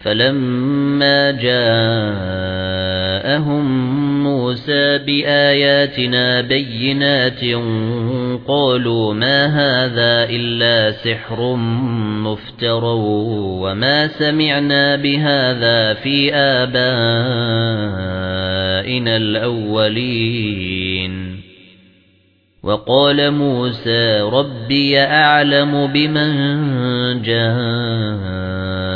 فَلَمَّا جَاءَهُم مُوسَى بِآيَاتِنَا بَيِّنَاتٍ قَالُوا مَا هَذَا إِلَّا سِحْرٌ مُفْتَرًى وَمَا سَمِعْنَا بِهَذَا فِي آبَائِنَا الْأَوَّلِينَ. وَقَالَ مُوسَى رَبِّي أَعْلَمُ بِمَنْ جَاءَ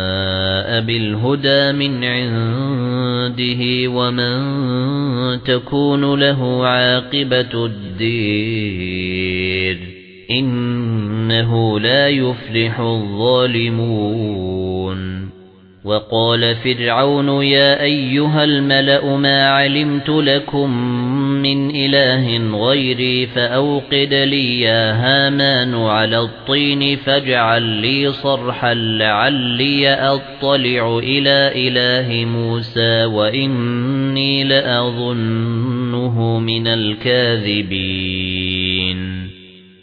بِالْهُدَى مِنْ عِنْدِهِ وَمَنْ تَكُونُ لَهُ عَاقِبَةُ الدِّينِ إِنَّهُ لَا يُفْلِحُ الظَّالِمُونَ وَقَالَ فِرْعَوْنُ يَا أَيُّهَا الْمَلَأُ مَا عَلِمْتُ لَكُمْ مِنْ إِلَٰهٍ غَيْرِي فَأَوْقِدْ لِي يَا هَامَانُ عَلَى الطِّينِ فَاجْعَل لِّي صَرْحًا لَّعَلِّي أَطَّلِعُ إِلَى إِلَٰهِ مُوسَىٰ وَإِنِّي لَأَظُنُّهُ مِنَ الْكَاذِبِينَ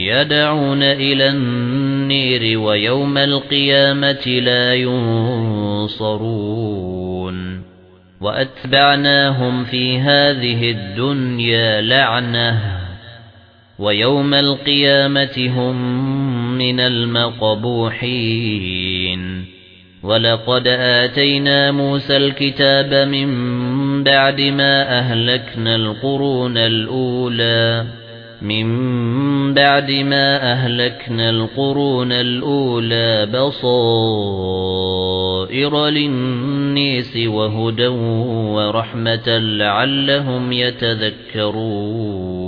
يَدْعُونَ إِلَى النِّيرِ وَيَوْمَ الْقِيَامَةِ لَا يُنصَرُونَ وَأَتْبَعْنَاهُمْ فِي هَذِهِ الدُّنْيَا لَعْنَةً وَيَوْمَ الْقِيَامَةِ هُمْ مِنَ الْمَقْبُوحِينَ وَلَقَدْ آتَيْنَا مُوسَى الْكِتَابَ مِنْ بَعْدِ مَا أَهْلَكْنَا الْقُرُونَ الْأُولَى مِنْ بَعْدِ مَا أَهْلَكْنَا الْقُرُونَ الْأُولَى بَصَائِرَ لِلنَّاسِ وَهُدًى وَرَحْمَةً لَعَلَّهُمْ يَتَذَكَّرُونَ